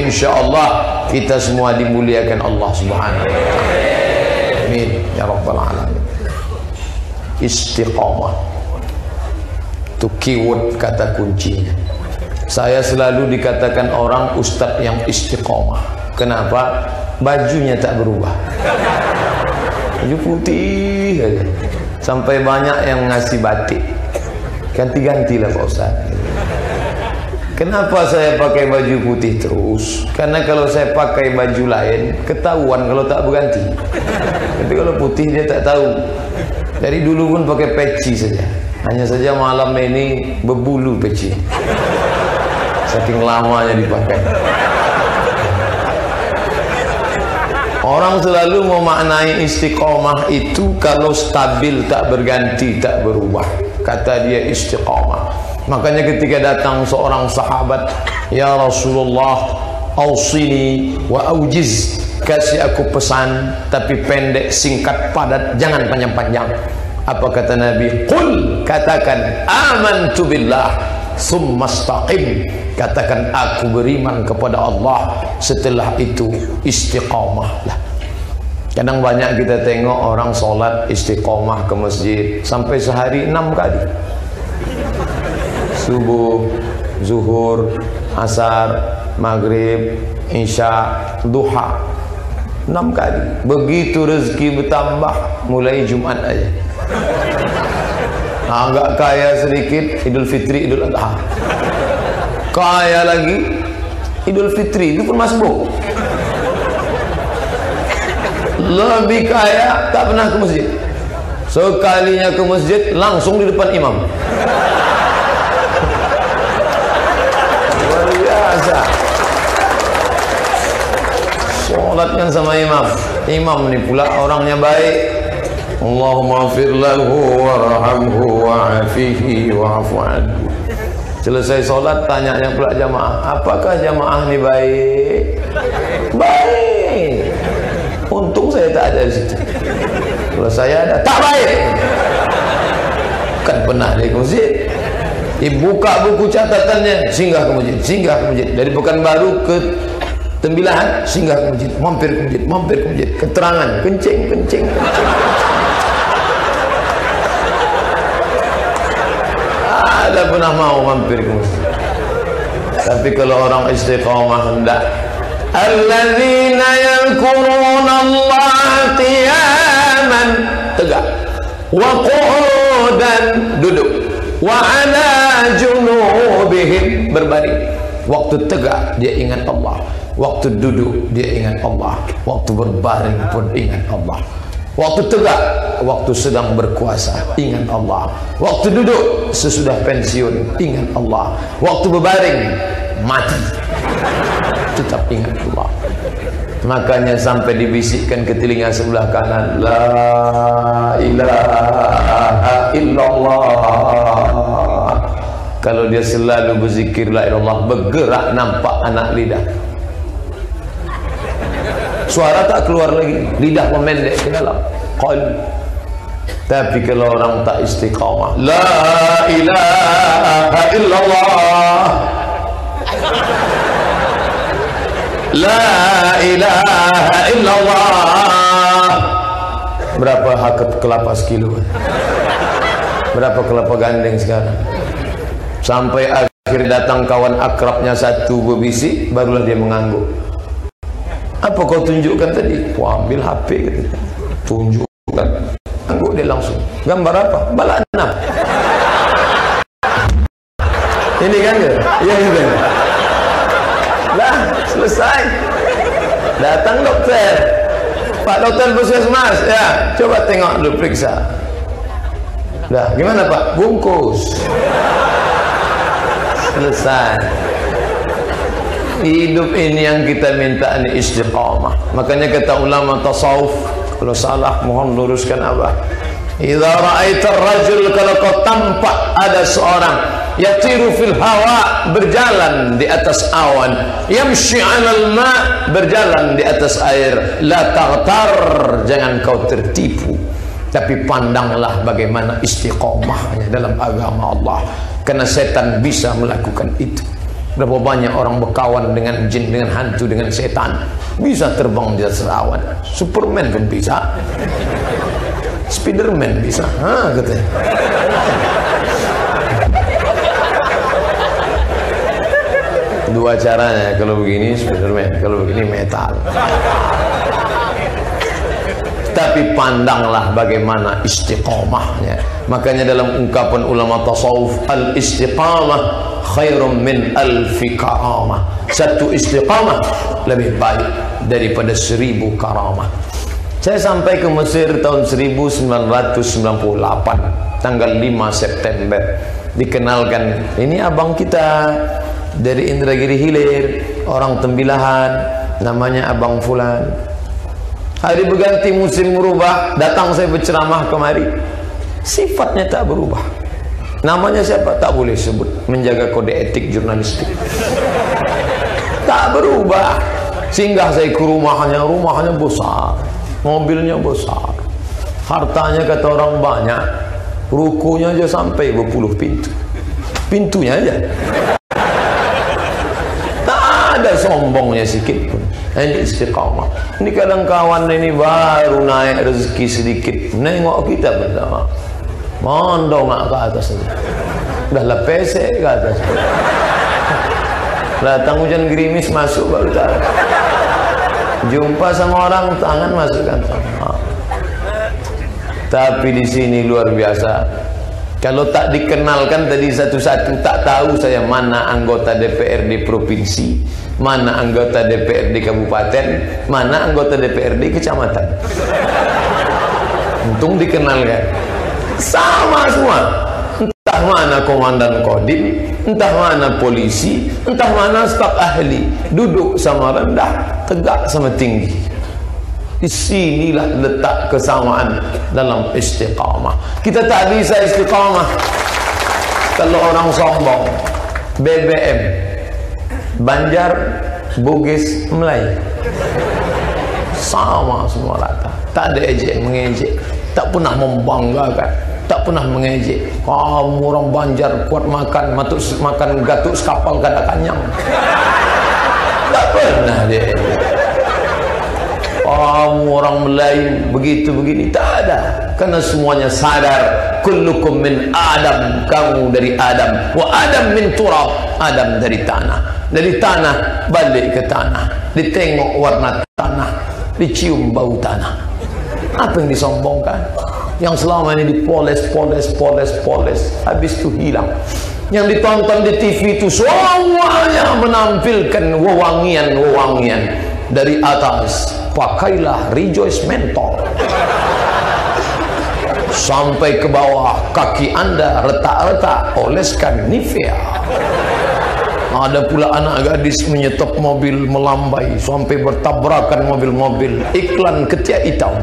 insyaallah kita semua dimuliakan Allah Subhanahu wa taala. Amin. Ya rabbal alamin. Istiqamah. Itu keyword kata kuncinya. Saya selalu dikatakan orang ustaz yang istiqamah. Kenapa? Bajunya tak berubah. Baju putih aja. Sampai banyak yang ngasih batik. Ganti-gantilah Pak Ustaz kenapa saya pakai baju putih terus? Karena kalau saya pakai baju lain ketahuan kalau tak berganti. Tapi kalau putih dia tak tahu. Dari dulu pun pakai peci saja. Hanya saja malam ini berbulu peci. Saking lamanya dipakai. Orang selalu memaknai istiqamah itu kalau stabil tak berganti tak berubah. Kata dia istiqamah. Makanya ketika datang seorang sahabat, Ya Rasulullah, awsini wa awjiz. Kasih aku pesan tapi pendek, singkat, padat, jangan panjang-panjang. Apa kata Nabi? Qul katakan amantu billah summa istaqim katakan aku beriman kepada Allah setelah itu istiqamahlah kadang banyak kita tengok orang solat istiqamah ke masjid sampai sehari enam kali subuh zuhur asar maghrib isya duha. Enam kali. Begitu rezeki bertambah mulai jumat aja. Agak kaya sedikit Idul Fitri Idul Adha. Kaya lagi Idul Fitri itu pun masbuk. Lebih kaya tak pernah ke masjid. Sekalinya ke masjid langsung di depan imam luar biasa sholatkan sama imam. Imam ini pula orangnya baik. Allahumma fir lahu warhamhu wa'afihi wa'afu anhu. Selesai solat tanyanya pula jamaah apakah jamaah ni baik? Baik. Untung saya tak ada di situ. Kalau saya ada tak baik. Kan pernah di masjid? Dibuka buku catatannya singgah ke masjid singgah ke masjid. Dari baru ke tembilahan singgah ke masjid mampir ke masjid mampir ke masjid. Keterangan kencing kencing. Kencing ada pernah mau mampir ke masjid. Tapi kalau orang istiqamah hendak. Alladzina yankuruna Allah qiyaman. Tegak. Wa qu'udan. Duduk. Wa ala junubihim. Berbaring waktu tegak dia ingat Allah waktu duduk dia ingat Allah waktu berbaring pun ingat Allah Waktu tegak, waktu sedang berkuasa, ingat Allah. Waktu duduk, sesudah pensiun, ingat Allah. Waktu berbaring, mati, tetap ingat Allah. Makanya sampai dibisikkan ke telinga sebelah kanan, La ilaha illallah. Kalau dia selalu berzikir La ilallah, bergerak nampak anak lidah. Suara tak keluar lagi. Lidah memendek ke dalam. Qal. Tapi kalau orang tak istiqamah la ilaha illallah. La ilaha illallah. Berapa hak kelapa sekilo? Berapa kelapa gandeng sekarang? Sampai akhir datang kawan akrabnya satu berbisik barulah dia mengangguk apa kau tunjukkan tadi? Wah, ambil HP gitu tunjukkan. Angguk dia langsung. Gambar apa? Balak enam. Ini kan ya ini kan lah selesai. Datang dokter pak dokter puskesmas. Ya coba tengok dulu periksa. Dah gimana pak? Bungkus. Selesai hidup ini yang kita minta ini istiqamah. Makanya kata ulama tasawuf kalau salah mohon luruskan apa? Idza ra'aita ar-rajul kalau kau tampak ada seorang yatiru fil hawa berjalan di atas awan. Yamshi 'alal ma berjalan di atas air. La taghtar jangan kau tertipu. Tapi pandanglah bagaimana istiqamahnya dalam agama Allah. Karena setan bisa melakukan itu Berapa banyak orang berkawan dengan jin, dengan hantu, dengan setan. Bisa terbang di atas awan. Superman pun bisa. Spiderman bisa. Ha, katanya. Dua caranya. Kalau begini Spiderman. Kalau begini metal. Tapi pandanglah bagaimana istiqamahnya. Makanya dalam ungkapan ulama tasawuf. Al-istiqamah khairum min alfi karamah. Satu istiqamah lebih baik daripada seribu karamah. Saya sampai ke Mesir tahun 1998 tanggal 5 September. Dikenalkan ini abang kita dari Indragiri Hilir orang Tembilahan namanya Abang Fulan. Hari berganti musim berubah datang saya berceramah kemari. Sifatnya tak berubah Namanya siapa? Tak boleh sebut. Menjaga kode etik jurnalistik. Tak berubah. Singgah saya ke rumahnya. Rumahnya besar. Mobilnya besar. Hartanya kata orang banyak. Rukunya aja sampai berpuluh pintu. Pintunya aja. Tak ada sombongnya sikit pun. Ini istiqamah. Ini kadang kawan ini baru naik rezeki sedikit. Nengok kita bersama. Mondo nak ke atas ni. Dah lepes ke atas. Datang hujan gerimis masuk baru tahu. Jumpa sama orang tangan masukkan sama. Tapi di sini luar biasa. Kalau tak dikenalkan tadi satu-satu tak tahu saya mana anggota DPR di provinsi, mana anggota DPR di kabupaten, mana anggota DPR di kecamatan. Untung dikenalkan sama semua. Entah mana komandan kodim entah mana polisi entah mana staf ahli. Duduk sama rendah tegak sama tinggi. Di sinilah letak kesamaan dalam istiqamah. Kita tak bisa istiqamah. Kalau orang sombong BBM Banjar Bugis Melayu. Sama semua rata. Tak ada ejek mengejek tak pernah membanggakan tak pernah mengejek. Kamu orang banjar kuat makan matuk makan gatuk sekapal kada kanyang. Tak pernah dia. Kamu orang Melayu begitu begini tak ada. Karena semuanya sadar kullukum min Adam kamu dari Adam. Wa Adam min turab Adam dari tanah. Dari tanah balik ke tanah. Ditengok warna tanah dicium bau tanah apa yang disombongkan? Yang selama ini dipoles poles poles poles. Habis itu hilang. Yang ditonton di TV itu semuanya menampilkan wewangian-wewangian dari atas pakailah rejoice mentor. Sampai ke bawah kaki anda retak-retak oleskan Nivea ada pula anak gadis menyetop mobil melambai sampai bertabrakan mobil-mobil iklan ketiak hitam.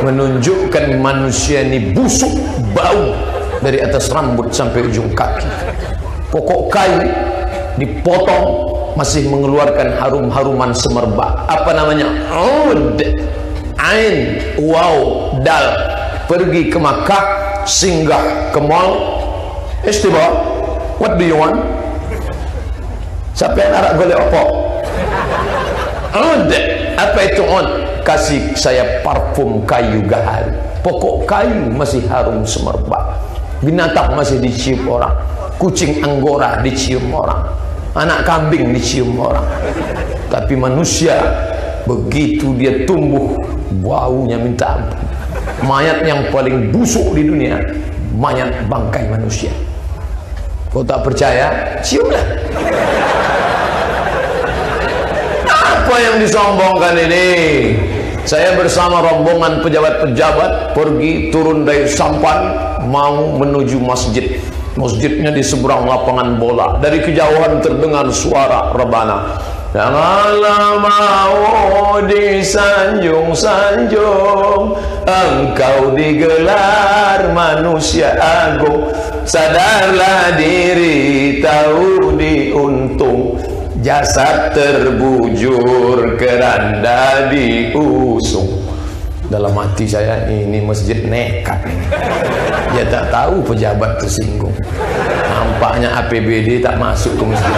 Menunjukkan manusia ini busuk bau dari atas rambut sampai ujung kaki. Pokok kayu dipotong masih mengeluarkan harum-haruman semerbak. Apa namanya? Ud ain wow dal. Pergi ke Makkah singgah ke mall. Istiba what do you want Siapa yang nak golek apa? Ud. Apa itu ud? Kasih saya parfum kayu gahar. Pokok kayu masih harum semerbak. Binatang masih dicium orang. Kucing anggora dicium orang. Anak kambing dicium orang. Tapi manusia begitu dia tumbuh baunya minta ampun. Mayat yang paling busuk di dunia mayat bangkai manusia. Kau tak percaya? Ciumlah. Apa yang disombongkan ini? Saya bersama rombongan pejabat-pejabat pergi turun dari sampan mau menuju masjid. Masjidnya di seberang lapangan bola. Dari kejauhan terdengar suara rebana. Janganlah mau disanjung-sanjung Engkau digelar manusia agung Sadarlah diri tahu diuntung Jasad terbujur keranda diusung. Dalam hati saya ini masjid nekat ini. Dia tak tahu pejabat tersinggung. Nampaknya APBD tak masuk ke masjid.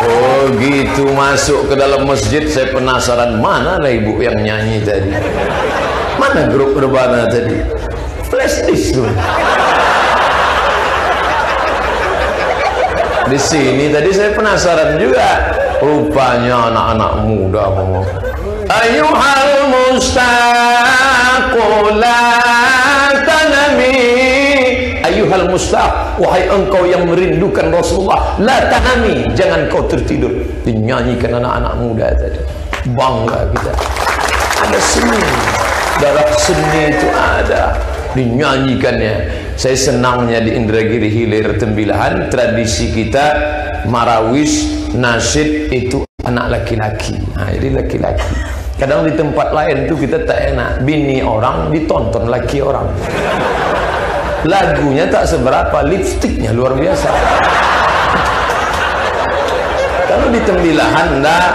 Oh gitu masuk ke dalam masjid saya penasaran mana lah ibu yang nyanyi tadi? Mana grup rebana tadi? Flash disk di sini. Tadi saya penasaran juga. Rupanya anak-anak muda ngomong ayuhal mustaqu la tanami. Ayuhal mustaq wahai engkau yang merindukan Rasulullah la tanami. Jangan kau tertidur. Dinyanyikan anak-anak muda tadi. Bangga kita. Ada seni. Dalam seni itu ada. Dinyanyikannya saya senangnya di Indragiri Hilir Tembilahan tradisi kita marawis nasid itu anak laki-laki. Nah, jadi laki-laki. Kadang di tempat lain tu kita tak enak. Bini orang ditonton laki orang. Lagunya tak seberapa lipstiknya luar biasa. Kalau di Tembilahan enggak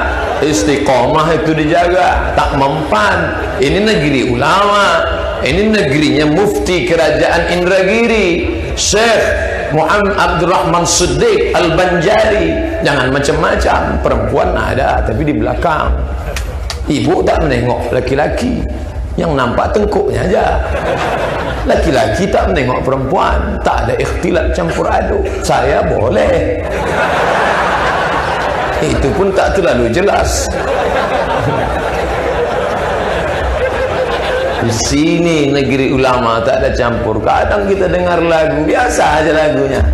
istiqomah itu dijaga tak mempan. Ini negeri ulama ini negerinya mufti kerajaan Indragiri Syekh Muhammad Abdul Rahman Siddiq Al-Banjari. Jangan macam-macam perempuan ada tapi di belakang. Ibu tak menengok laki-laki yang nampak tengkuknya aja. Laki-laki tak menengok perempuan tak ada ikhtilat campur aduk. Saya boleh. Itu pun tak terlalu jelas di sini negeri ulama tak ada campur. Kadang kita dengar lagu biasa aja lagunya.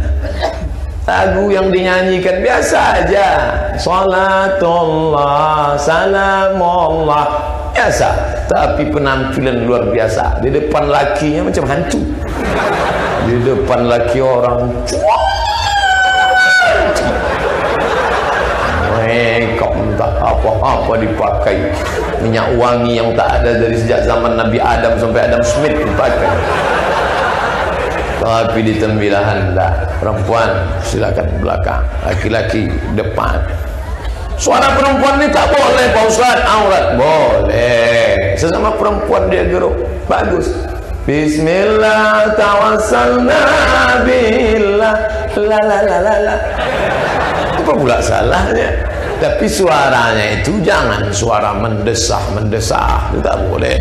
Lagu yang dinyanyikan biasa aja. Salatullah salamullah. Biasa. Tapi penampilan luar biasa. Di depan lakinya macam hantu. Di depan laki orang entah apa-apa dipakai. Minyak wangi yang tak ada dari sejak zaman Nabi Adam sampai Adam Smith dipakai. Tapi di tembilahan dah. Perempuan silakan belakang. Laki-laki depan. Suara perempuan ni tak boleh Pak Ustaz. Aurat boleh. Sesama perempuan dia geruk bagus. Bismillah tawassalna billah la la la la la. Apa pula salahnya tapi suaranya itu jangan suara mendesah-mendesah itu tak boleh.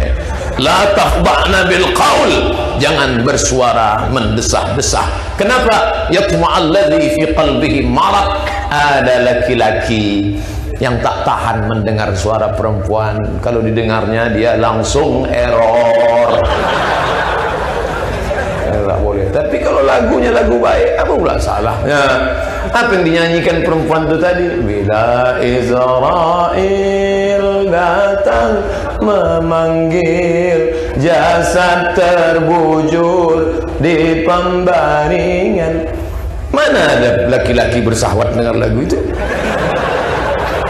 La takhba'na bil qaul. Jangan bersuara mendesah-desah kenapa? Yatma'alladhi fi qalbihi marad. Ada laki-laki yang tak tahan mendengar suara perempuan. Kalau didengarnya dia langsung error kalau lagunya lagu baik apa pula salahnya? Apa yang dinyanyikan perempuan itu tadi? Bila Israel datang memanggil jasad terbujur di pembaringan. Mana ada laki-laki bersahwat dengar lagu itu?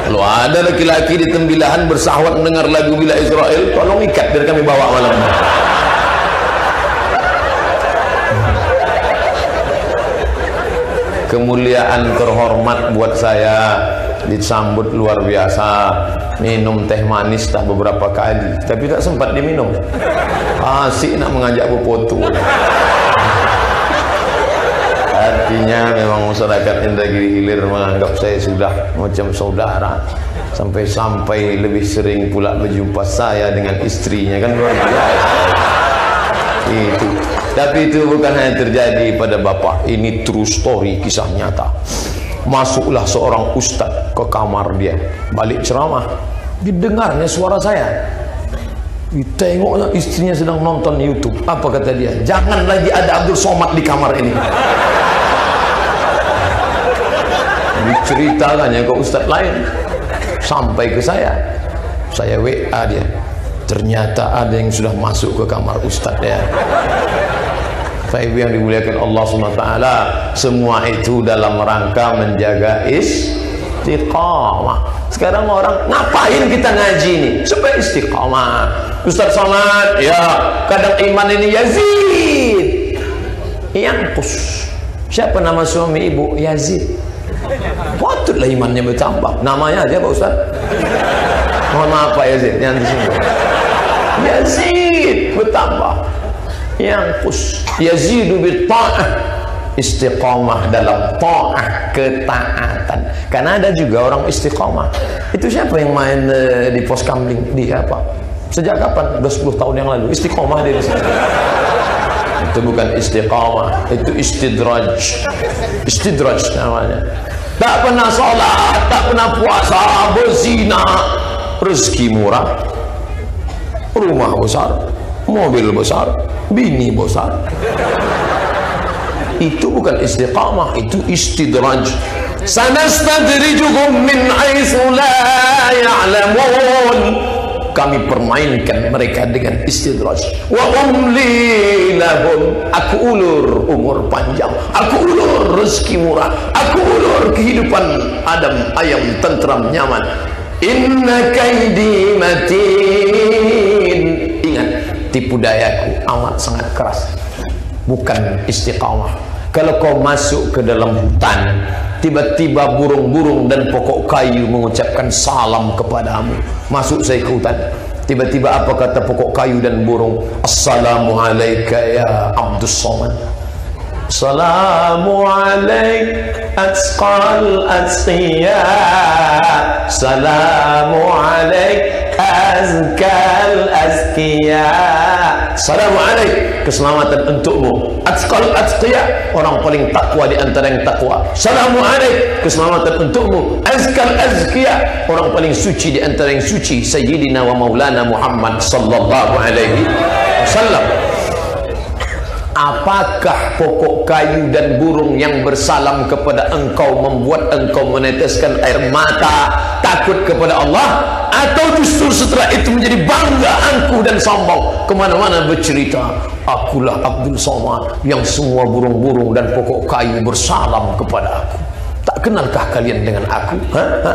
Kalau ada laki-laki di tembilahan bersahwat mendengar lagu bila Israel tolong ikat biar kami bawa malam ini kemuliaan terhormat buat saya. Disambut luar biasa. Minum teh manis tak beberapa kali. Tapi tak sempat diminum. Asik nak mengajak berfoto. Artinya memang masyarakat Indragiri Hilir menganggap saya sudah macam saudara. Sampai-sampai lebih sering pula berjumpa saya dengan istrinya kan? Luar biasa. Itu tapi itu bukan hanya terjadi pada bapa ini true story kisah nyata. Masuklah seorang ustaz ke kamar dia. Balik ceramah. Didengarnya suara saya. Ditengoknya istrinya sedang nonton youtube. Apa kata dia? Jangan lagi ada Abdul Somad di kamar ini. Diceritakannya ke ustaz lain. Sampai ke saya. Saya WA dia ternyata ada yang sudah masuk ke kamar ustaz ya. Faibu yang dimuliakan Allah SWT semua itu dalam rangka menjaga istiqamah. Sekarang orang ngapain kita ngaji ini supaya istiqamah. Ustaz Somad ya kadang iman ini Yazid. Yang pus siapa nama suami ibu? Yazid. Patutlah imannya bertambah. Namanya aja Pak Ustaz mohon maaf Pak Yazid. Yang disinggung Yazid bertambah. Yang kus yazidu bil ta'ah istiqamah dalam ta'ah ketaatan. Karena ada juga orang istiqamah. Itu siapa yang main uh, di pos kamling di apa? Sejak kapan? udah 10 tahun yang lalu. Istiqamah dia di sana itu bukan istiqamah. Itu istidraj. Istidraj namanya. Tak pernah sholat tak pernah puasa berzina rezeki murah. Rumah besar mobil besar bini besar. Itu bukan istiqamah itu istidraj. Sanastadrijuhum min haitsu la ya'lamun. Kami permainkan mereka dengan istidraj. Wa umli lahum. Aku ulur umur panjang. Aku ulur rezeki murah. Aku ulur kehidupan adam ayam tentram nyaman inna kaidi matin. Ingat tipu dayaku amat sangat keras. Bukan istiqamah. Kalau kau masuk ke dalam hutan tiba-tiba burung-burung dan pokok kayu mengucapkan salam kepadamu. Masuk saya ke hutan. Tiba-tiba apa kata pokok kayu dan burung? Assalamualaikum ya abdus somad assalamualaikum atqal asqiya. Assalamualaikum azkal azkiya Assalamualaikum keselamatan untukmu. Atqal atqiya orang paling takwa di antara yang takwa Assalamualaikum keselamatan untukmu. Azkal azkiya orang paling suci di antara yang suci. Sayyidina wa maulana Muhammad sallallahu alaihi wasallam Apakah pokok kayu dan burung yang bersalam kepada engkau membuat engkau meneteskan air mata takut kepada Allah atau justru setelah itu menjadi banggaanku dan sombong kemana-mana bercerita akulah Abdul Somad yang semua burung-burung dan pokok kayu bersalam kepada aku tak kenalkah kalian dengan aku ha? Ha?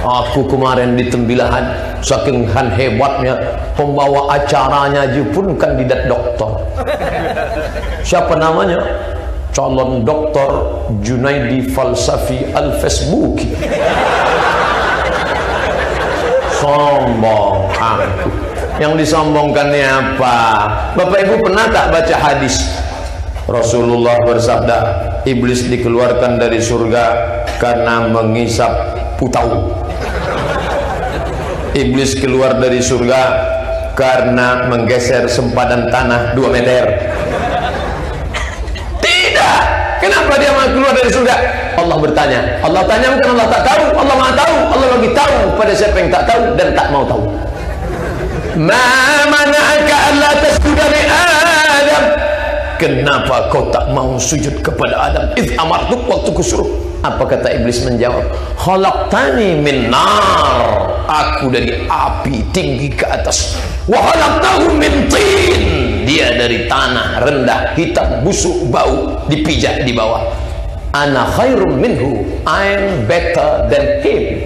Aku kemarin di Tembilahan saking han hebatnya pembawa acaranya je pun kandidat doktor. Siapa namanya? Calon doktor Junaidi Falsafi Al-Facebooki sombong aku. Yang disombongkannya apa? Bapak Ibu pernah tak baca hadis? Rasulullah bersabda iblis dikeluarkan dari surga karena mengisap putau iblis keluar dari surga karena menggeser sempadan tanah 2 meter. Tidak! Kenapa dia mau keluar dari surga? Allah bertanya. Allah tanya bukan Allah tak tahu Allah maha tahu. Allah lagi tahu pada siapa yang tak tahu dan tak mau tahu. Ma mana'aka alla tasjuda li Adam. Kenapa kau tak mau sujud kepada Adam? Iz amartuk waktu kusuruh apa kata iblis menjawab? Khalaqtani min nar aku dari api tinggi ke atas. Wa khalaqtahu min tin. Dia dari tanah rendah hitam busuk bau dipijak di bawah. Ana khairum minhu. I'm better than him.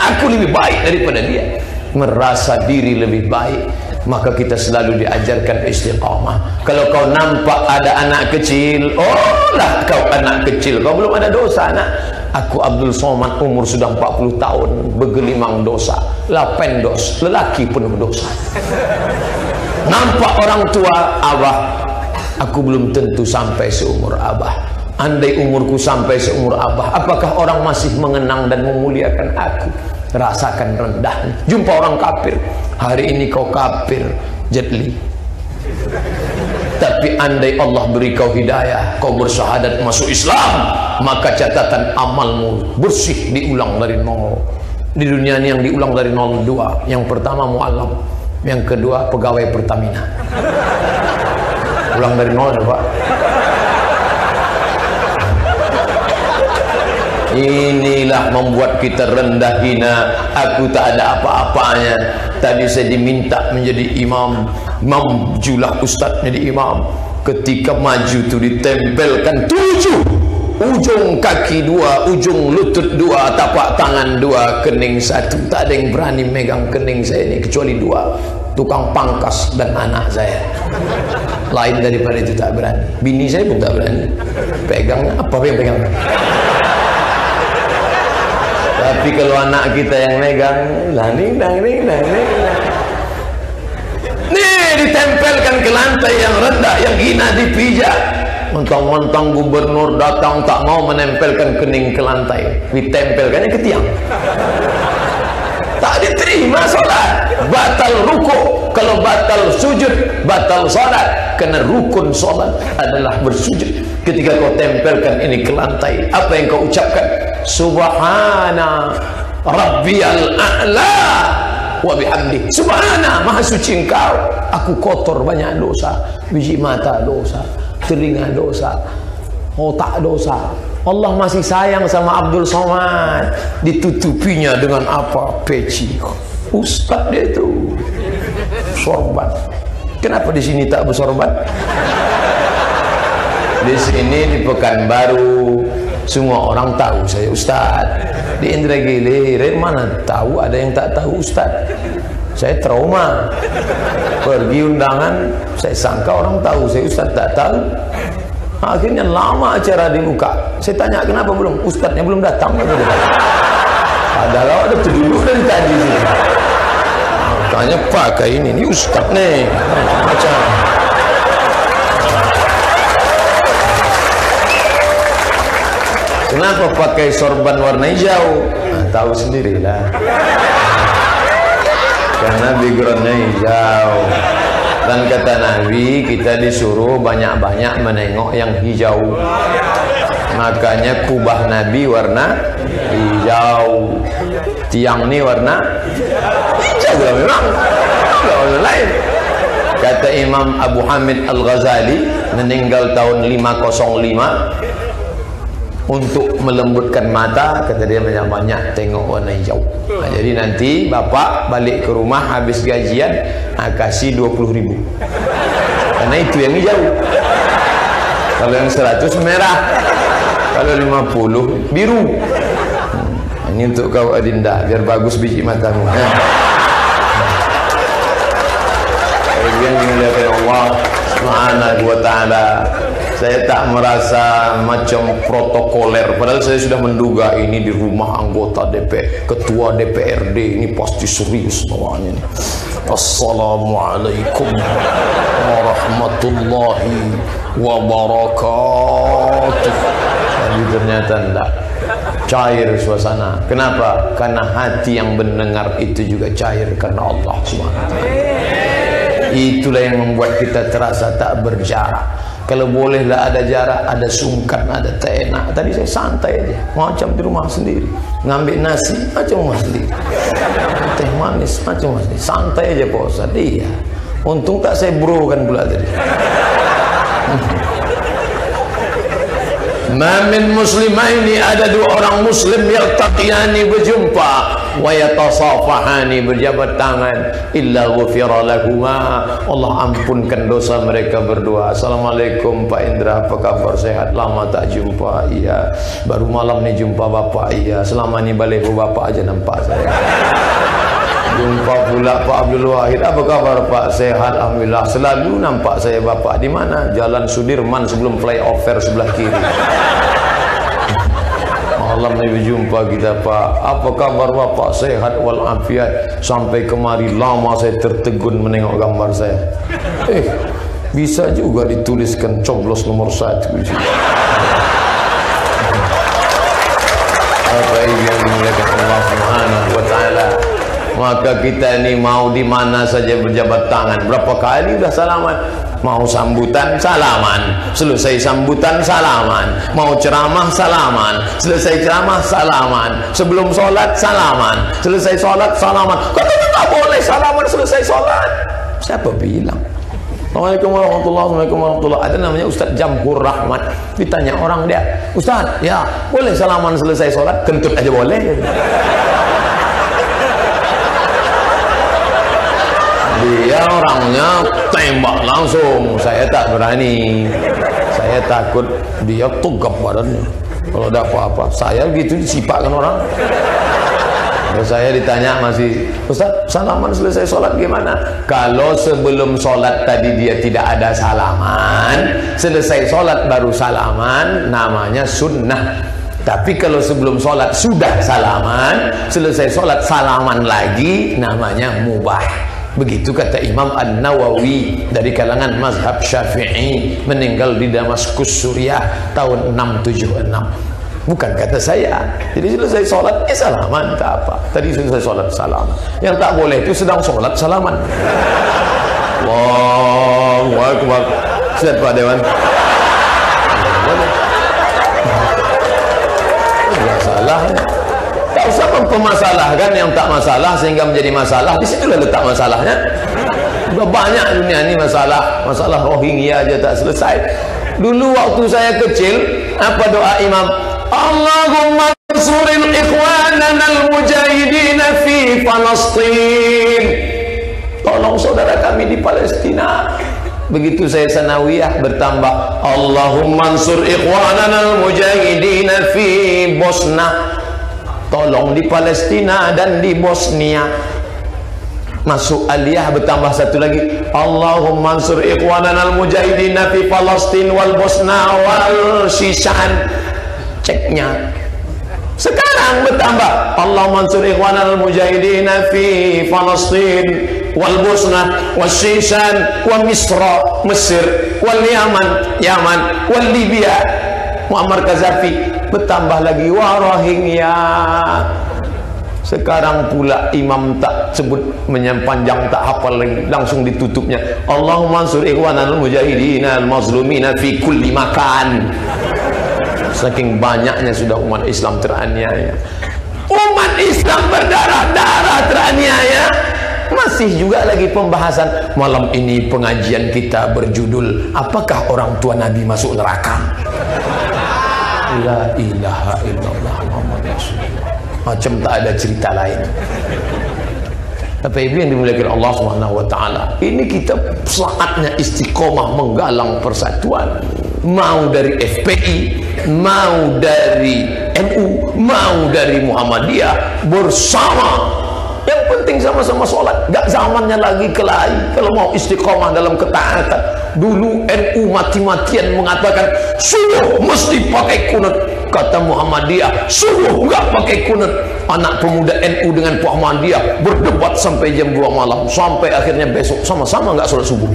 Aku lebih baik daripada dia. Merasa diri lebih baik maka kita selalu diajarkan istiqamah. Kalau kau nampak ada anak kecil oh lah kau anak kecil. Kau belum ada dosa anak aku Abdul Somad umur sudah 40 tahun bergelimang dosa. Lapen dos lelaki penuh dosa. Nampak orang tua abah aku belum tentu sampai seumur abah. Andai umurku sampai seumur abah apakah orang masih mengenang dan memuliakan aku? Rasakan rendah jumpa orang kafir. Hari ini kau kafir jetli tapi andai Allah beri kau hidayah kau bersyahadat masuk Islam maka catatan amalmu bersih diulang dari nol. Di dunia ini yang diulang dari nol dua. Yang pertama mu'alam yang kedua pegawai Pertamina. Ulang dari nol ya Pak inilah membuat kita rendah hina. Aku tak ada apa-apanya. Tadi saya diminta menjadi imam. Imam julah ustaz menjadi imam. Ketika maju tu ditempelkan tujuh. Ujung kaki dua ujung lutut dua tapak tangan dua kening satu. Tak ada yang berani megang kening saya ini kecuali dua. Tukang pangkas dan anak saya. Lain daripada itu tak berani. Bini saya pun tak berani. Pegang apa yang pegang Tapi kalau anak kita yang megang, lah ning nang ning nang ning Nih ditempelkan ke lantai yang rendah, yang hina dipijak. Mentang-mentang gubernur datang tak mau menempelkan kening ke lantai, ditempelkannya ke tiang. Tak diterima solat, batal ruku. Kalau batal sujud, batal solat. Kerana rukun solat adalah bersujud. Ketika kau tempelkan ini ke lantai, apa yang kau ucapkan? Subhana Rabbiyal A'la wa bihamdi. Subhana Maha suci Engkau. Aku kotor banyak dosa, biji mata dosa, telinga dosa. Otak dosa. Allah masih sayang sama Abdul Somad. Ditutupinya dengan apa? Peci. Ustaz dia itu sorban kenapa di sini tak bersorban di sini di Pekanbaru semua orang tahu saya ustaz. Di Indragiri mana tahu ada yang tak tahu ustaz? Saya trauma. Pergi undangan saya sangka orang tahu saya ustaz tak tahu. Akhirnya lama acara dibuka saya tanya kenapa belum? Ustaznya belum datang padahal ada terduduk dari tadi sini. Tanya pakai ini ini ustaz nih macam kenapa pakai sorban warna hijau? Nah, tahu sendirilah. Karena backgroundnya hijau. Dan kata Nabi kita disuruh banyak-banyak menengok yang hijau. Makanya kubah Nabi warna hijau. Tiang ni warna hijau lah memang. Tidak warna lain. Kata Imam Abu Hamid Al-Ghazali meninggal tahun 505 untuk melembutkan mata kata dia banyak-banyak tengok warna hijau. Ha, jadi nanti bapak balik ke rumah habis gajian ha, kasih 20 ribu. Karena itu yang hijau. Kalau yang 100 merah. Kalau 50 biru. Hmm, ini untuk kau adinda biar bagus biji matamu ha. Kemudian Allah Subhanahu wa taala saya tak merasa macam protokoler. Padahal saya sudah menduga ini di rumah anggota DPR ketua DPRD ini pasti serius bawahnya ini Assalamualaikum warahmatullahi wabarakatuh. Tapi ternyata tidak cair suasana. Kenapa? karena hati yang mendengar itu juga cair karena Allah SWT itulah yang membuat kita terasa tak berjarak kalau bolehlah ada jarak, ada sungkan, ada tak enak. Tadi saya santai aja, macam di rumah sendiri. Ngambil nasi, macam rumah sendiri. Teh manis, macam rumah sendiri. Santai aja Ustaz. Iya. Untung tak saya bro kan pula tadi. Mamin muslimaini ada dua orang muslim yang taqiyani berjumpa. Wa yatasafahani berjabat tangan. Illa ghufira lahuma Allah ampunkan dosa mereka berdua. Assalamualaikum Pak Indra. Apa kabar? Sehat? Lama tak jumpa. Iya. Baru malam ni jumpa bapak. Iya. Selama ni balik bapak aja nampak saya jumpa pula Pak Abdul Wahid. Apa kabar Pak? Sehat Alhamdulillah. Selalu nampak saya Bapak. Di mana? Jalan Sudirman sebelum flyover sebelah kiri. Malam ni berjumpa kita Pak. Apa kabar Bapak? Sehat walafiat. Sampai kemari lama saya tertegun menengok gambar saya. Eh bisa juga dituliskan coblos nomor satu. Apa yang dimuliakan Allah Subhanahu wa taala maka kita ini mau di mana saja berjabat tangan. Berapa kali dah salaman? Mau sambutan salaman. Selesai sambutan salaman. Mau ceramah salaman. Selesai ceramah salaman. Sebelum solat salaman. Selesai solat salaman. Kata tak boleh salaman selesai solat. Siapa bilang? Assalamualaikum warahmatullahi warahmatullahi Ada namanya Ustaz Jamhur Rahmat. Ditanya orang dia Ustaz, ya boleh salaman selesai solat? Kentut aja boleh dia orangnya tembak langsung. Saya tak berani. Saya takut dia tugap badannya kalau ada apa-apa saya gitu disipakkan orang. Terus saya ditanya masih Ustaz salaman selesai sholat gimana? Kalau sebelum sholat tadi dia tidak ada salaman selesai sholat baru salaman namanya sunnah. Tapi kalau sebelum sholat sudah salaman selesai sholat salaman lagi namanya mubah begitu kata Imam An-Nawawi dari kalangan mazhab syafi'i meninggal di Damaskus Suriah tahun 676 bukan kata saya. Jadi selesai sholat eh salaman tak apa. Tadi selesai sholat salam. Yang tak boleh itu sedang sholat salaman. Allahu Akbar. Siap Pak Dewan mempermasalahkan yang tak masalah sehingga menjadi masalah di situ letak masalahnya. Sudah banyak dunia ini masalah. Masalah rohingya aja tak selesai. Dulu waktu saya kecil apa doa imam? Allahumma suril ikhwanana al-mujahidin fi Palestin. Tolong saudara kami di Palestina. Begitu saya sanawiyah bertambah Allahumma ansur ikhwanana al-mujahidin fi Bosna tolong di Palestina dan di Bosnia. Masuk aliyah bertambah satu lagi. Allahumma ansur ikhwanana al-mujahidin fi Palestin wal Bosna wal Shishan ceknya. Sekarang bertambah. Allah mansur ikhwanal mujahidin fi Palestin wal Bosna wal Shishan wal Misra Mesir wal Yaman Yaman wal Libya. Muammar Gaddafi bertambah lagi. Wa Rohingya. Sekarang pula imam tak sebut menyepanjang tak hafal lagi. Langsung ditutupnya. Allahumma ansur ikhwanal mujahidin al mazlumina fi kulli makan. Saking banyaknya sudah umat Islam teraniaya. Umat Islam berdarah-darah teraniaya. Masih juga lagi pembahasan malam ini pengajian kita berjudul apakah orang tua Nabi masuk neraka la ilaha illallah Muhammad Rasulullah. Macam tak ada cerita lain. Tapi ibu yang dimuliakan Allah Subhanahu wa taala. Ini kita saatnya istiqomah menggalang persatuan. Mau dari FPI mau dari MU mau dari Muhammadiyah bersama penting sama-sama sholat gak zamannya lagi kelahi. Kalau mau istiqomah dalam ketaatan. Dulu NU mati-matian mengatakan subuh mesti pakai kunut. Kata Muhammadiyah subuh gak pakai kunut. Anak pemuda NU dengan Muhammadiyah berdebat sampai jam 2 malam. Sampai akhirnya besok sama-sama gak sholat subuh.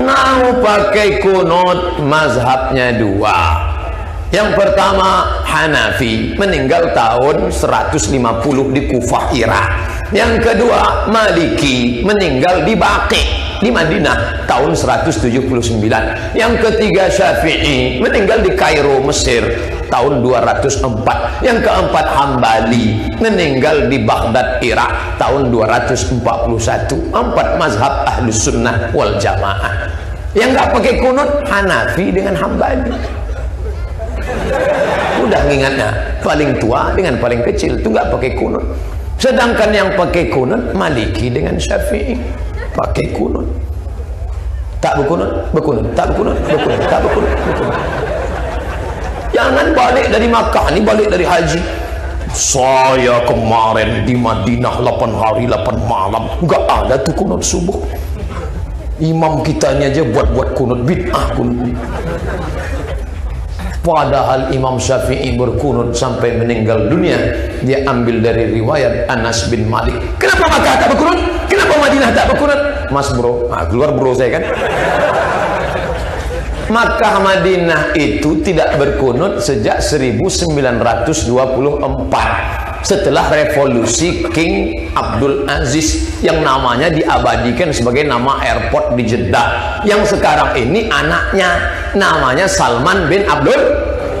Mau pakai kunut mazhabnya dua yang pertama Hanafi meninggal tahun 150 di Kufah Irak yang kedua Maliki meninggal di Baqi di Madinah tahun 179 yang ketiga Syafi'i meninggal di Kairo Mesir tahun 204 yang keempat Hambali meninggal di Baghdad Irak tahun 241 empat mazhab ahlus sunnah wal jamaah. Yang tak pakai kunut Hanafi dengan Hambali udah ingatnya paling tua dengan paling kecil itu nggak pakai kunut sedangkan yang pakai kunut Maliki dengan Syafi'i. Pakai kunut tak berkunut berkunut tak berkunut berkunut tak berkunut berkunut jangan balik dari Makkah ni balik dari haji. Saya kemarin di Madinah 8 hari 8 malam. Enggak ada tuh kunut subuh. Imam kitanya aja buat-buat kunut bid'ah kunut padahal Imam Syafi'i berkunut sampai meninggal dunia dia ambil dari riwayat Anas bin Malik. Kenapa Makkah tak berkunut? Kenapa Madinah tak berkunut? Mas bro nah, keluar bro saya kan. Makkah Madinah itu tidak berkunut sejak 1924 setelah revolusi King Abdul Aziz yang namanya diabadikan sebagai nama airport di Jeddah. Yang sekarang ini anaknya namanya Salman bin Abdul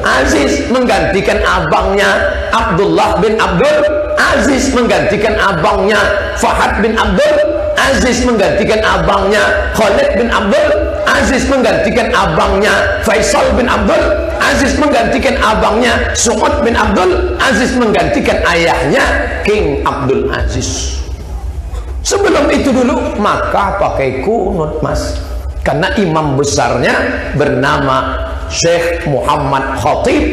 Aziz. Menggantikan abangnya Abdullah bin Abdul Aziz. Menggantikan abangnya Fahad bin Abdul Aziz. Menggantikan abangnya Khalid bin Abdul Aziz. Menggantikan abangnya Faisal bin Abdul Aziz menggantikan abangnya Su'ud bin Abdul Aziz menggantikan ayahnya King Abdul Aziz. Sebelum itu dulu maka pakai kunut mas. Karena imam besarnya bernama Syekh Muhammad Khatib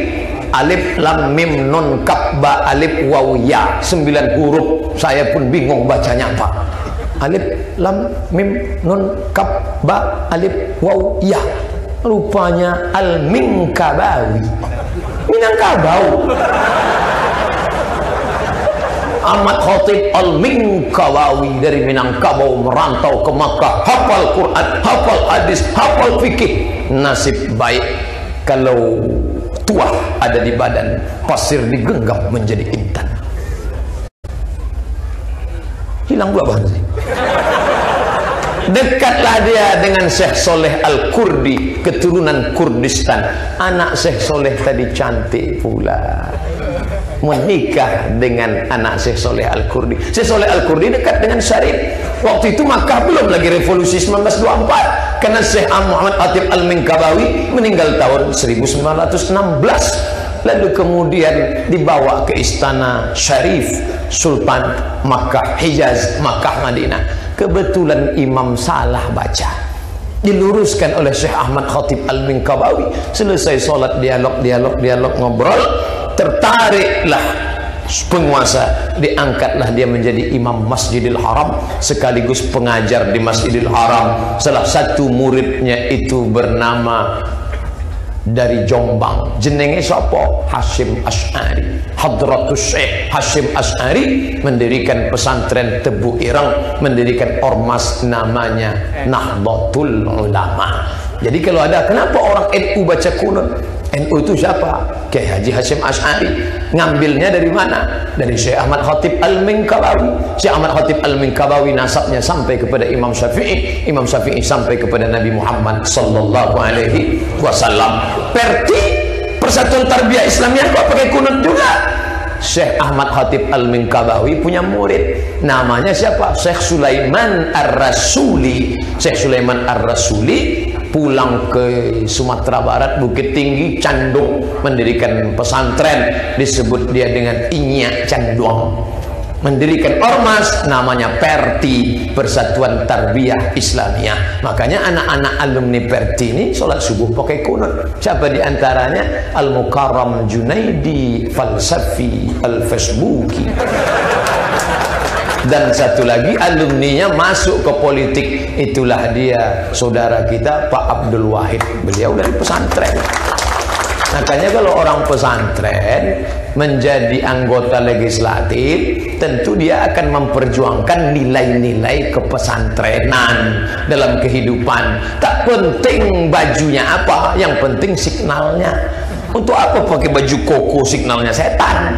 alif lam mim nun kaf ba alif waw ya. Sembilan huruf. Saya pun bingung bacanya apa. Alif lam mim nun kaf ba alif waw ya rupanya Al-Minkabawi. Minangkabau. Ahmad Khatib Al-Minkawawi dari Minangkabau merantau ke Makkah. Hafal Quran, hafal hadis, hafal fikih. Nasib baik kalau tuah ada di badan pasir digenggam menjadi intan. Hilang dua bahan dekatlah dia dengan Syekh Soleh Al-Kurdi keturunan Kurdistan. Anak Syekh Soleh tadi cantik pula. Menikah dengan anak Syekh Soleh Al-Kurdi. Syekh Soleh Al-Kurdi dekat dengan Syarif. Waktu itu Makkah belum lagi revolusi 1924 karena Syekh Muhammad Atib Al-Minkabawi meninggal tahun 1916 lalu kemudian dibawa ke istana Syarif Sultan Makkah Hijaz Makkah Madinah kebetulan imam salah baca. Diluruskan oleh Syekh Ahmad Khatib Al-Minkabawi. Selesai solat dialog dialog dialog ngobrol. Tertariklah penguasa. Diangkatlah dia menjadi imam Masjidil Haram sekaligus pengajar di Masjidil Haram. Salah satu muridnya itu bernama dari Jombang. Jenenge siapa? Hashim Ash'ari. Hadratus Syekh Hashim Ash'ari mendirikan pesantren Tebu Irang mendirikan ormas namanya Nahdlatul Ulama. Jadi kalau ada kenapa orang NU baca kunut NU itu siapa? Kiai Haji Hashim Ash'ari. Ngambilnya dari mana? dari Syekh Ahmad Khatib Al-Minkabawi. Syekh Ahmad Khatib Al-Minkabawi nasabnya sampai kepada Imam Syafi'i. Imam Syafi'i sampai kepada Nabi Muhammad sallallahu alaihi wasallam. Perti Persatuan Tarbiyah Islamiyah kok pakai kunut juga. Syekh Ahmad Khatib Al-Minkabawi punya murid. Namanya siapa? Syekh Sulaiman Ar-Rasuli. Syekh Sulaiman Ar-Rasuli pulang ke Sumatera Barat Bukit Tinggi Candung mendirikan pesantren. Disebut dia dengan Inyak Canduang. Mendirikan ormas namanya Perti Persatuan Tarbiyah Islamiyah. Makanya anak-anak alumni Perti ini sholat subuh pakai kunut. Siapa diantaranya Al-Mukarram Junaidi Falsafi Al-Facebooki dan satu lagi alumninya masuk ke politik. Itulah dia saudara kita Pak Abdul Wahid. Beliau dari pesantren. Makanya kalau orang pesantren menjadi anggota legislatif tentu dia akan memperjuangkan nilai-nilai kepesantrenan dalam kehidupan. Tak penting bajunya apa yang penting signalnya. Untuk apa pakai baju koko signalnya setan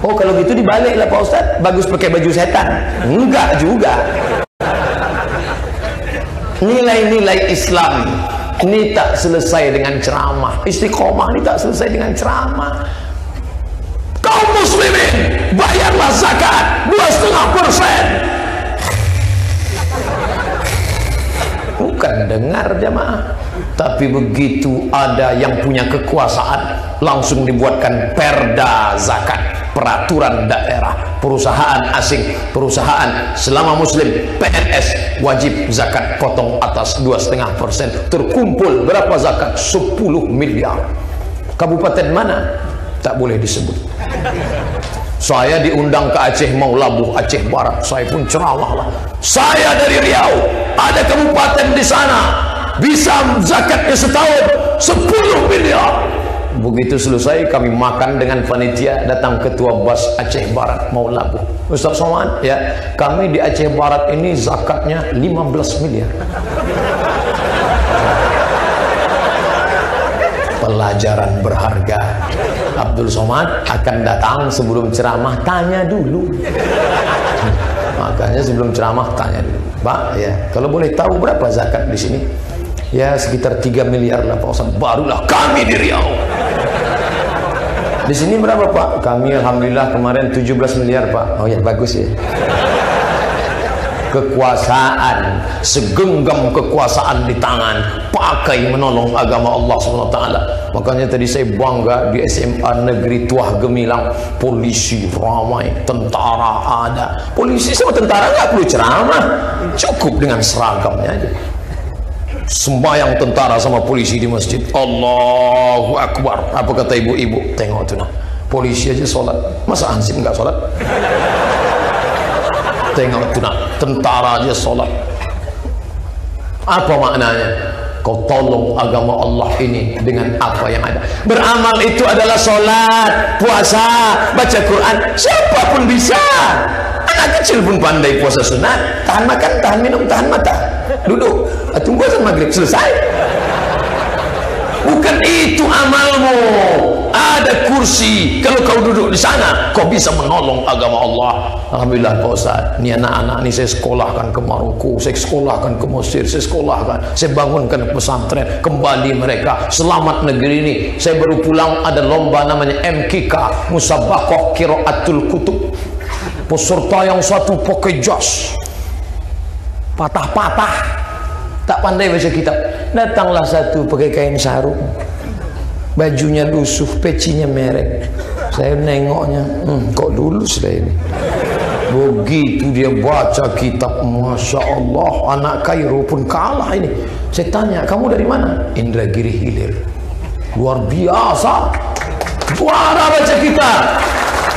Oh kalau gitu dibaliklah Pak Ustaz. Bagus pakai baju setan. Enggak juga. Nilai-nilai Islam Ini tak selesai dengan ceramah. Istiqomah ini tak selesai dengan ceramah. Kaum muslimin Bayarlah zakat Dua setengah persen Bukan dengar jamaah Tapi begitu ada yang punya kekuasaan Langsung dibuatkan perda zakat peraturan daerah. Perusahaan asing perusahaan selama muslim PNS wajib zakat potong atas 2,5% terkumpul berapa zakat? 10 miliar. Kabupaten mana? Tak boleh disebut. Saya diundang ke Aceh mau labuh Aceh Barat. Saya pun ceramah lah saya dari Riau ada kabupaten di sana bisa zakatnya setahun 10 miliar. Begitu selesai kami makan dengan panitia datang ketua bas Aceh Barat mau labuh Ustaz Somad ya kami di Aceh Barat ini zakatnya 15 miliar. Pelajaran berharga. Abdul Somad akan datang sebelum ceramah tanya dulu makanya sebelum ceramah tanya dulu. Pak ya. Kalau boleh tahu berapa zakat di sini? Ya sekitar 3 miliar lah Pak barulah kami di Riau. Di sini berapa Pak? Kami Alhamdulillah kemarin 17 miliar Pak. Oh ya bagus ya kekuasaan segenggam kekuasaan di tangan pakai menolong agama Allah SWT makanya tadi saya bangga di SMA negeri Tuah Gemilang polisi ramai tentara ada. Polisi sama tentara nggak perlu ceramah cukup dengan seragamnya aja. Sembahyang tentara sama polisi di masjid. Allahu Akbar. Apa kata ibu-ibu? Tengok tu nah polisi aja solat. Masa ansip enggak solat? Tengok tu nah tentara aja solat. Apa maknanya? Kau tolong agama Allah ini dengan apa yang ada. Beramal itu adalah solat puasa baca Quran. Siapapun bisa. Anak kecil pun pandai puasa sunat. Tahan makan tahan minum tahan mata. Duduk. Tunggu azan maghrib selesai. Bukan itu amalmu ada kursi. Kalau kau duduk di sana kau bisa menolong agama Allah. Alhamdulillah Pak Ustaz. Ni anak-anak ni saya sekolahkan ke Maroko saya sekolahkan ke Mesir saya sekolahkan. Saya bangunkan pesantren kembali mereka. Selamat negeri ini saya baru pulang ada lomba namanya MKK Musabakoh Kiraatul Kutub. Peserta yang satu pakai jas patah-patah. Tak pandai baca kitab. Datanglah satu pakai kain sarung bajunya lusuh pecinya merek. Saya nengoknya hmm, kok lulus lah ini? Begitu dia baca kitab Masya Allah anak Kairo pun kalah ini. Saya tanya kamu dari mana? Indragiri Hilir. Luar biasa. Juara baca kitab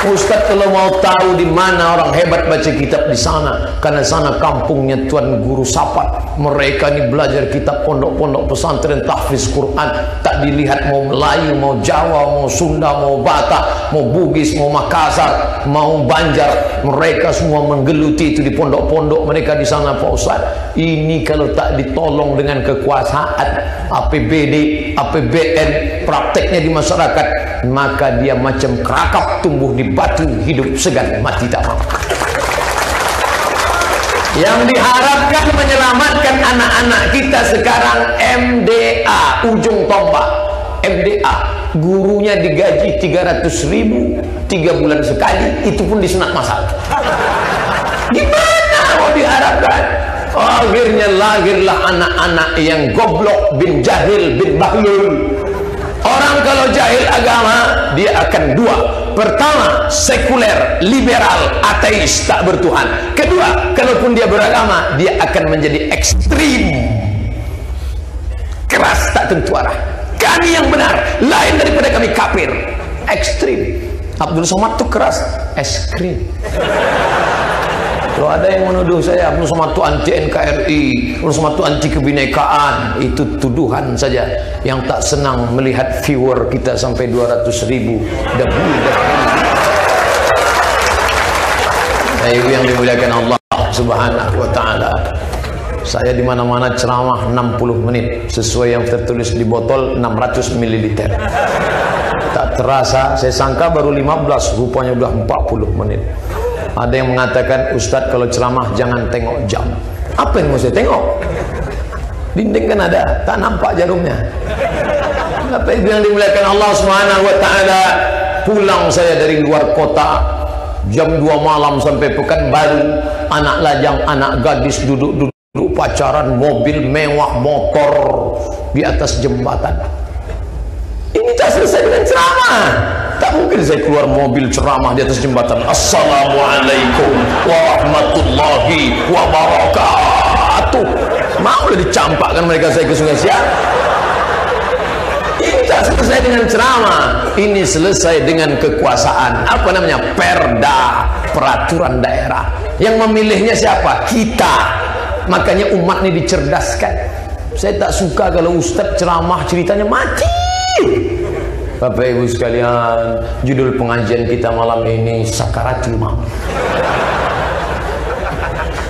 Ustaz kalau mau tahu di mana orang hebat baca kitab di sana karena sana kampungnya Tuan Guru Sapat mereka ni belajar kitab pondok-pondok pesantren tahfiz Quran. Tak dilihat mau Melayu, mau Jawa, mau Sunda, mau Batak mau Bugis, mau Makassar mau Banjar. Mereka semua menggeluti itu di pondok-pondok mereka di sana Pak Ustaz. Ini kalau tak ditolong dengan kekuasaan APBD, APBN prakteknya di masyarakat maka dia macam kerakap tumbuh di batu hidup segan mati tak mau. Yang diharapkan menyelamatkan anak-anak kita sekarang MDA ujung tombak. MDA gurunya digaji 300 ribu 3 bulan sekali itu pun disenat masal gimana mau diharapkan? Akhirnya lahirlah anak-anak yang goblok bin jahil bin bahlul. Orang kalau jahil agama dia akan dua pertama sekuler liberal ateis tak bertuhan. Kedua kalaupun dia beragama dia akan menjadi ekstrim. Keras tak tentu arah. Kami yang benar lain daripada kami kafir. Ekstrim. Abdul Somad tu keras es krim kalau ada yang menuduh saya Abdul Somad itu anti NKRI Abdul Somad itu anti kebinekaan. Itu tuduhan saja yang tak senang melihat viewer kita sampai 200 ribu debu nah, itu yang dimuliakan Allah subhanahu wa ta'ala. Saya di mana-mana ceramah 60 menit sesuai yang tertulis di botol 600 ml tak terasa saya sangka baru 15 rupanya sudah 40 menit ada yang mengatakan Ustadz kalau ceramah jangan tengok jam. Apa yang saya tengok? Dinding kan ada tak nampak jarumnya. Apa yang dimuliakan Allah ta'ala? Pulang saya dari luar kota jam 2 malam sampai pekan baru anak lajang anak gadis duduk-duduk pacaran mobil mewah motor di atas jembatan ini tak selesai dengan ceramah. Tak mungkin saya keluar mobil ceramah di atas jembatan. Assalamualaikum warahmatullahi wabarakatuh. Maulah dicampakkan mereka saya ke sungai siap? Ini tak selesai dengan ceramah. Ini selesai dengan kekuasaan. Apa namanya? Perda peraturan daerah. Yang memilihnya siapa? Kita. Makanya umat ini dicerdaskan. Saya tak suka kalau ustaz ceramah ceritanya mati Bapak Ibu sekalian, judul pengajian kita malam ini Sakaratul Maut.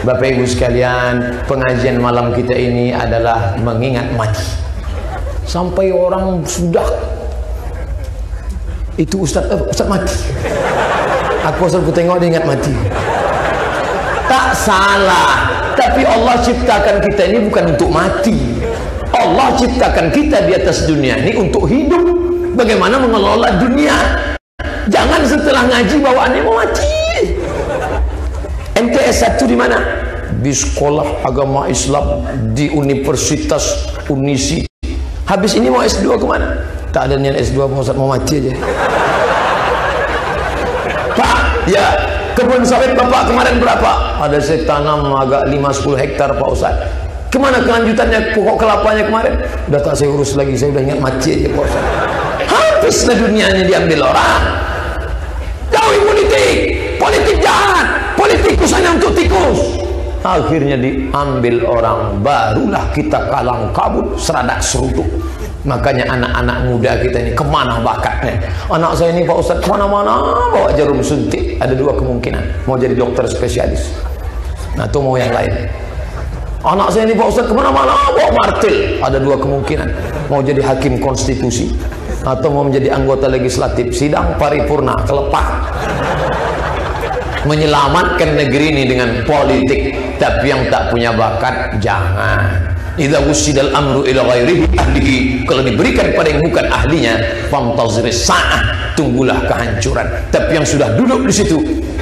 Bapak Ibu sekalian, pengajian malam kita ini adalah mengingat mati. Sampai orang sudah itu ustaz eh, ustaz mati. Aku asal tengok dia ingat mati. Tak salah, tapi Allah ciptakan kita ini bukan untuk mati. Allah ciptakan kita di atas dunia ini untuk hidup. Bagaimana mengelola dunia? Jangan setelah ngaji bawaannya mau mati. MTS 1 di mana? Di sekolah agama Islam di Universitas Unisi. Habis ini mau S2 ke mana? Tak ada niat S2 mau, mau mati aja. Pak ya kebun sawit bapak kemarin berapa? Ada saya tanam agak 5-10 hektar Pak Ustaz ke mana kelanjutannya? Pokok kelapanya kemarin? Udah tak saya urus lagi saya udah ingat mati aja Ustaz habislah dunianya diambil orang. Jauhi politik. Politik jahat. Politikus hanya untuk tikus. Akhirnya diambil orang. Barulah kita kalang kabut seradak serutuk makanya anak-anak muda kita ini ke mana bakatnya? Anak saya ini Pak Ustaz ke mana-mana bawa jarum suntik. Ada dua kemungkinan. Mau jadi dokter spesialis. Atau mau yang lain anak saya ini Pak Ustaz kemana-mana bawa martil ada dua kemungkinan. Mau jadi hakim konstitusi atau mau menjadi anggota legislatif sidang paripurna kelepah menyelamatkan negeri ini dengan politik. Tapi yang tak punya bakat jangan idza wusidal amru ila ghairihi ahlihi. Kalau diberikan pada yang bukan ahlinya famtazir sa'ah tunggulah kehancuran. Tapi yang sudah duduk di situ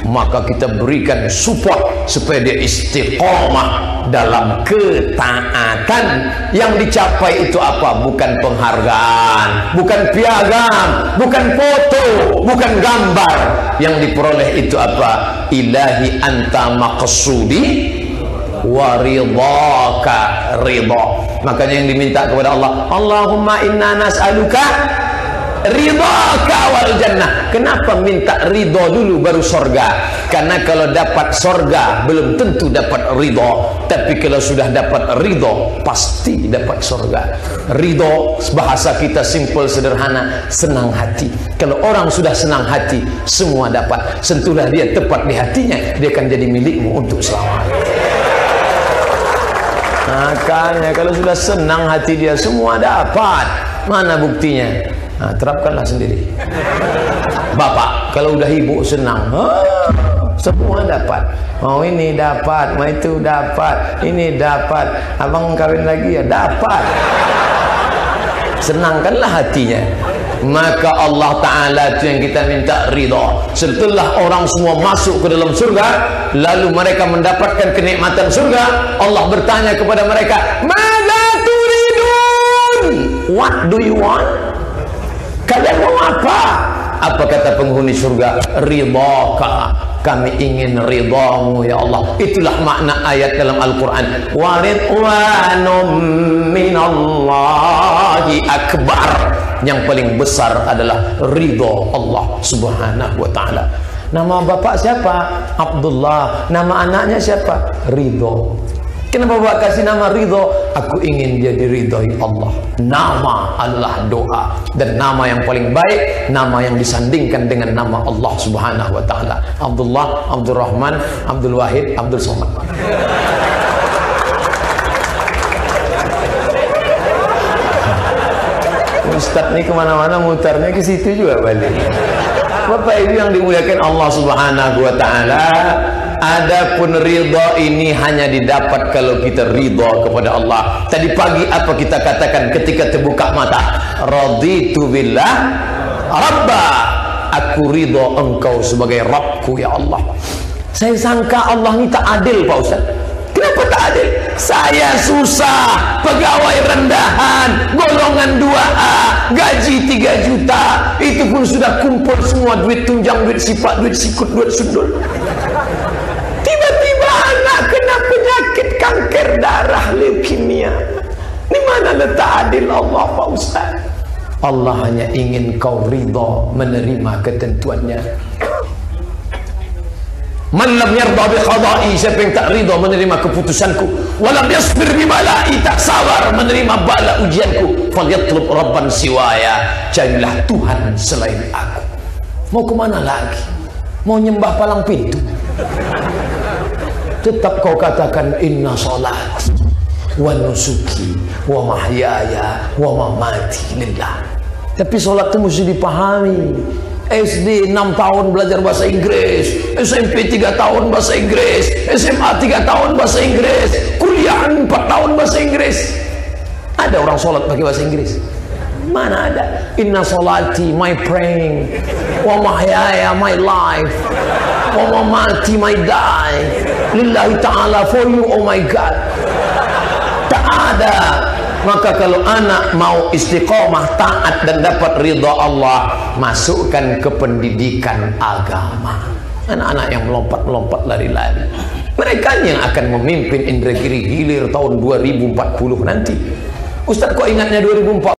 maka kita berikan support supaya dia istiqomah dalam ketaatan. Yang dicapai itu apa? Bukan penghargaan bukan piagam bukan foto bukan gambar. Yang diperoleh itu apa? Ilahi anta maqsudi waridhaka ridha. Makanya yang diminta kepada Allah Allahumma inna nas'aluka ridhaka wal jannah. Kenapa minta ridha dulu baru sorga? Karena kalau dapat sorga belum tentu dapat ridha. Tapi kalau sudah dapat ridha pasti dapat sorga. Ridha bahasa kita simple sederhana senang hati. Kalau orang sudah senang hati semua dapat. Sentuhlah dia tepat di hatinya dia akan jadi milikmu untuk selamanya makanya kalau sudah senang hati dia semua dapat. Mana buktinya? Nah, terapkanlah sendiri. Bapak kalau udah ibu senang. Semua dapat. Mau ini dapat mau itu dapat ini dapat. Abang kawin lagi ya dapat. Senangkanlah hatinya maka Allah Ta'ala itu yang kita minta ridha. Setelah orang semua masuk ke dalam surga lalu mereka mendapatkan kenikmatan surga Allah bertanya kepada mereka Mada turidun? What do you want? Kalian mau apa? Apa kata penghuni surga? Ridhaka kami ingin ridhamu ya Allah. Itulah makna ayat dalam Al-Quran. Waridwanum minallahi akbar yang paling besar adalah ridho Allah subhanahu wa ta'ala. Nama bapak siapa? Abdullah. Nama anaknya siapa? Ridho kenapa bapak kasih nama Ridho? aku ingin dia diridhoi Allah. Nama adalah doa. Dan nama yang paling baik nama yang disandingkan dengan nama Allah subhanahu wa ta'ala. Abdullah, Abdul Rahman Abdul Wahid, Abdul Somad Ustaz ni kemana-mana mutarnya ke situ juga balik. Bapak Ibu yang dimuliakan Allah Subhanahu wa taala, adapun ridha ini hanya didapat kalau kita ridha kepada Allah. Tadi pagi apa kita katakan ketika terbuka mata? Raditu billah rabba. Aku ridha engkau sebagai Rabbku ya Allah. Saya sangka Allah ni tak adil Pak Ustaz. Kenapa tak adil? Saya susah, pegawai rendahan, golongan 2A, gaji 3 juta, itu pun sudah kumpul semua duit tunjang, duit sifat, duit sikut, duit sundul. Tiba-tiba anak kena penyakit kanker darah leukemia. Di mana letak adil Allah Pak Ustaz? Allah hanya ingin kau ridha menerima ketentuannya. Man lam yarda bi qada'i siapa yang tak ridha menerima keputusanku. Walam yasbir bi bala'i tak sabar menerima bala ujianku. Falyatlub rabban siwaya carilah Tuhan selain aku. Mau ke mana lagi? Mau nyembah palang pintu? Tetap kau katakan inna salat wa nusuki wa mahyaya wa mamati lillah. Tapi solat itu mesti dipahami SD 6 tahun belajar bahasa Inggris SMP 3 tahun bahasa Inggris SMA 3 tahun bahasa Inggris kuliah 4 tahun bahasa Inggris. Ada orang solat pakai bahasa Inggris? Mana ada? Inna solati my praying. Wa mahyaya my life. Wa mamati my die. Lillahi ta'ala for you oh my God. Tak ada maka kalau anak mau istiqomah taat dan dapat ridha Allah masukkan ke pendidikan agama. Anak-anak yang melompat-melompat lari-lari. Mereka yang akan memimpin Indragiri Hilir tahun 2040 nanti. Ustaz kok ingatnya 2040